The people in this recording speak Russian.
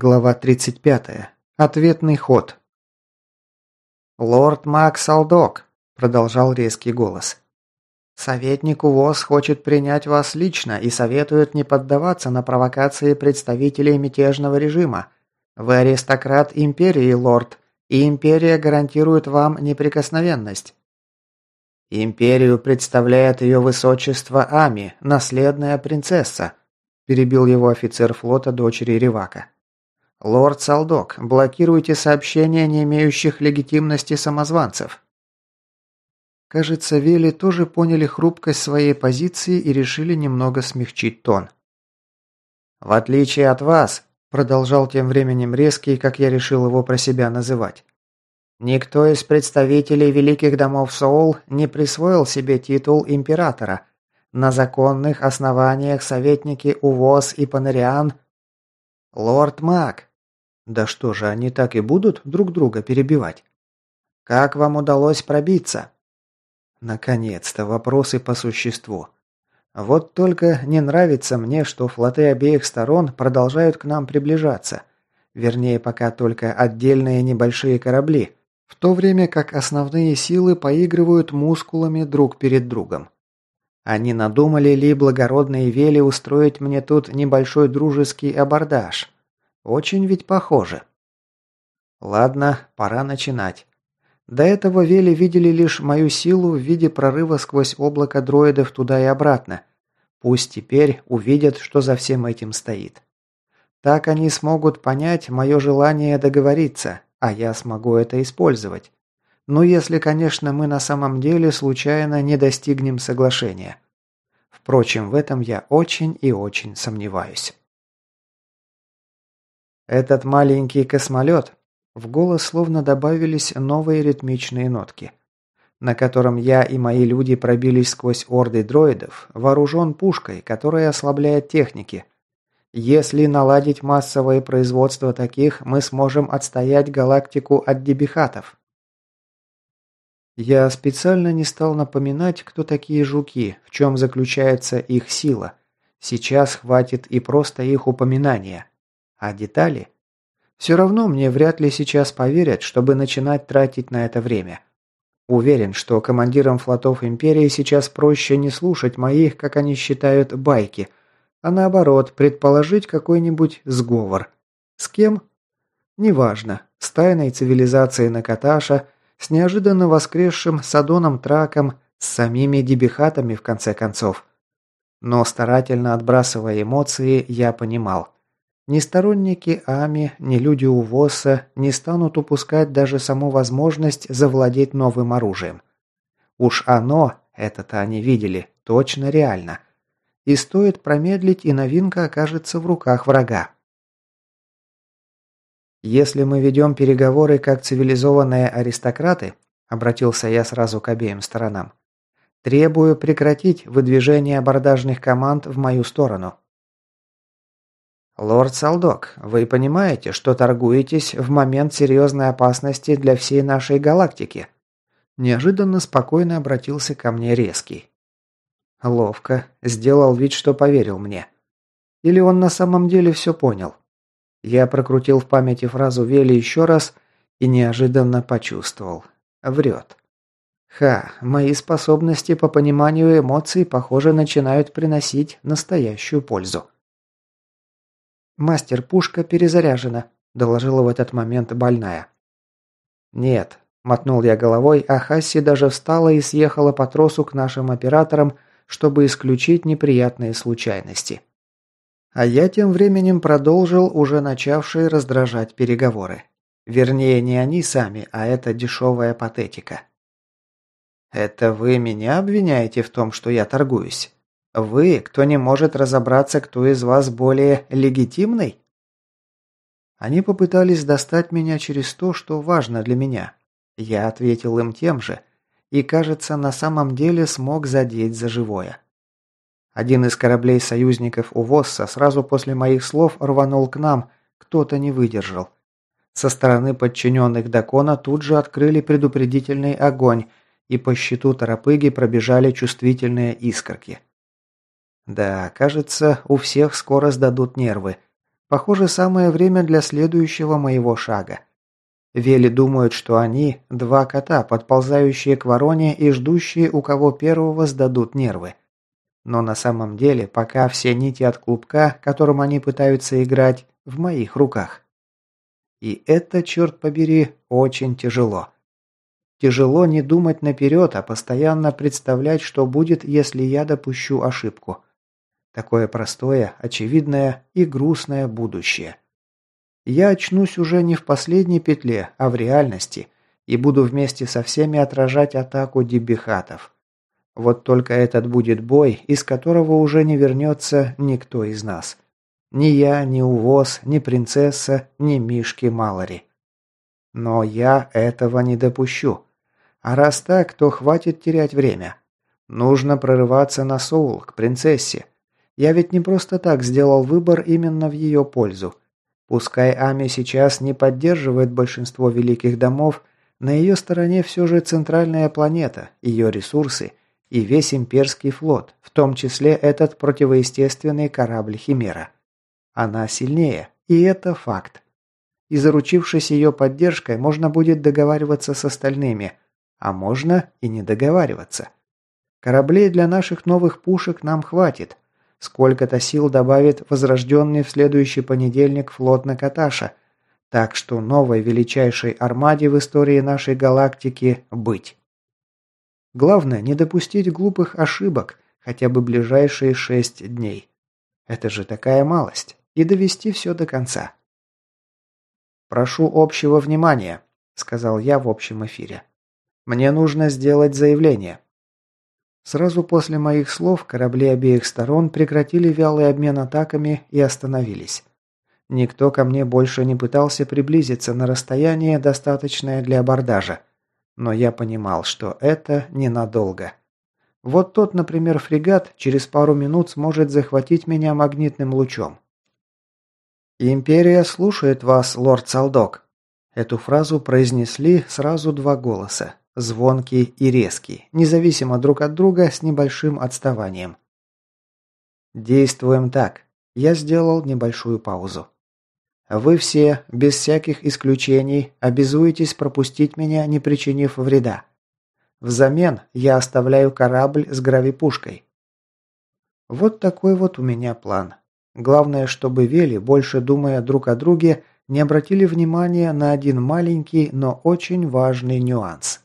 Глава 35. Ответный ход. «Лорд Макс Алдок», – продолжал резкий голос. «Советник УВОЗ хочет принять вас лично и советует не поддаваться на провокации представителей мятежного режима. Вы аристократ Империи, лорд, и Империя гарантирует вам неприкосновенность. «Империю представляет ее высочество Ами, наследная принцесса», – перебил его офицер флота дочери Ревака. «Лорд Салдок, блокируйте сообщения, не имеющих легитимности самозванцев». Кажется, Вели тоже поняли хрупкость своей позиции и решили немного смягчить тон. «В отличие от вас», – продолжал тем временем резкий, как я решил его про себя называть, «никто из представителей великих домов Соул не присвоил себе титул императора. На законных основаниях советники Увоз и Панариан – «Лорд Мак, да что же, они так и будут друг друга перебивать? Как вам удалось пробиться? Наконец-то вопросы по существу. Вот только не нравится мне, что флоты обеих сторон продолжают к нам приближаться. Вернее, пока только отдельные небольшие корабли, в то время как основные силы поигрывают мускулами друг перед другом. Они надумали ли благородные вели устроить мне тут небольшой дружеский абордаж? Очень ведь похоже. Ладно, пора начинать. До этого Вели видели лишь мою силу в виде прорыва сквозь облако дроидов туда и обратно. Пусть теперь увидят, что за всем этим стоит. Так они смогут понять мое желание договориться, а я смогу это использовать. Ну, если, конечно, мы на самом деле случайно не достигнем соглашения. Впрочем, в этом я очень и очень сомневаюсь. Этот маленький космолет, в голос словно добавились новые ритмичные нотки, на котором я и мои люди пробились сквозь орды дроидов, вооружен пушкой, которая ослабляет техники. Если наладить массовое производство таких, мы сможем отстоять галактику от дебихатов. Я специально не стал напоминать, кто такие жуки, в чем заключается их сила. Сейчас хватит и просто их упоминания. А детали? Все равно мне вряд ли сейчас поверят, чтобы начинать тратить на это время. Уверен, что командирам флотов Империи сейчас проще не слушать моих, как они считают, байки, а наоборот, предположить какой-нибудь сговор. С кем? Неважно. С тайной цивилизацией Накаташа, с неожиданно воскресшим Садоном Траком, с самими дебихатами в конце концов. Но старательно отбрасывая эмоции, я понимал. Ни сторонники Ами, ни люди УВОСа не станут упускать даже саму возможность завладеть новым оружием. Уж оно, это-то они видели, точно реально. И стоит промедлить, и новинка окажется в руках врага. «Если мы ведем переговоры как цивилизованные аристократы», обратился я сразу к обеим сторонам, требую прекратить выдвижение абордажных команд в мою сторону. «Лорд Салдок, вы понимаете, что торгуетесь в момент серьезной опасности для всей нашей галактики?» Неожиданно спокойно обратился ко мне резкий. Ловко. Сделал вид, что поверил мне. Или он на самом деле все понял? Я прокрутил в памяти фразу Вели еще раз и неожиданно почувствовал. Врет. Ха, мои способности по пониманию эмоций, похоже, начинают приносить настоящую пользу. «Мастер, пушка перезаряжена», – доложила в этот момент больная. «Нет», – мотнул я головой, а Хасси даже встала и съехала по тросу к нашим операторам, чтобы исключить неприятные случайности. А я тем временем продолжил уже начавшие раздражать переговоры. Вернее, не они сами, а эта дешевая патетика. «Это вы меня обвиняете в том, что я торгуюсь?» Вы, кто не может разобраться, кто из вас более легитимный? Они попытались достать меня через то, что важно для меня. Я ответил им тем же, и, кажется, на самом деле смог задеть за живое. Один из кораблей союзников УВОСа сразу после моих слов рванул к нам, кто-то не выдержал. Со стороны подчиненных Дакона тут же открыли предупредительный огонь, и по щиту торопыги пробежали чувствительные искорки. Да, кажется, у всех скоро сдадут нервы. Похоже, самое время для следующего моего шага. Вели думают, что они – два кота, подползающие к вороне и ждущие, у кого первого сдадут нервы. Но на самом деле, пока все нити от клубка, которым они пытаются играть, в моих руках. И это, черт побери, очень тяжело. Тяжело не думать наперед, а постоянно представлять, что будет, если я допущу ошибку. Такое простое, очевидное и грустное будущее. Я очнусь уже не в последней петле, а в реальности, и буду вместе со всеми отражать атаку дебихатов. Вот только этот будет бой, из которого уже не вернется никто из нас. Ни я, ни Увоз, ни принцесса, ни Мишки Малори. Но я этого не допущу. А раз так, то хватит терять время. Нужно прорываться на Соул, к принцессе. Я ведь не просто так сделал выбор именно в ее пользу. Пускай Ами сейчас не поддерживает большинство великих домов, на ее стороне все же центральная планета, ее ресурсы – и весь имперский флот, в том числе этот противоестественный корабль Химера. Она сильнее, и это факт. И заручившись ее поддержкой, можно будет договариваться с остальными, а можно и не договариваться. Кораблей для наших новых пушек нам хватит. Сколько-то сил добавит возрожденный в следующий понедельник флот Накаташа, так что новой величайшей армаде в истории нашей галактики быть. Главное, не допустить глупых ошибок хотя бы ближайшие шесть дней. Это же такая малость. И довести все до конца. «Прошу общего внимания», – сказал я в общем эфире. «Мне нужно сделать заявление». Сразу после моих слов корабли обеих сторон прекратили вялый обмен атаками и остановились. Никто ко мне больше не пытался приблизиться на расстояние, достаточное для абордажа. Но я понимал, что это ненадолго. Вот тот, например, фрегат через пару минут сможет захватить меня магнитным лучом. «Империя слушает вас, лорд Салдок». Эту фразу произнесли сразу два голоса, звонкий и резкий, независимо друг от друга с небольшим отставанием. «Действуем так». Я сделал небольшую паузу. Вы все, без всяких исключений, обязуетесь пропустить меня, не причинив вреда. Взамен я оставляю корабль с гравипушкой. Вот такой вот у меня план. Главное, чтобы Вели, больше думая друг о друге, не обратили внимания на один маленький, но очень важный нюанс.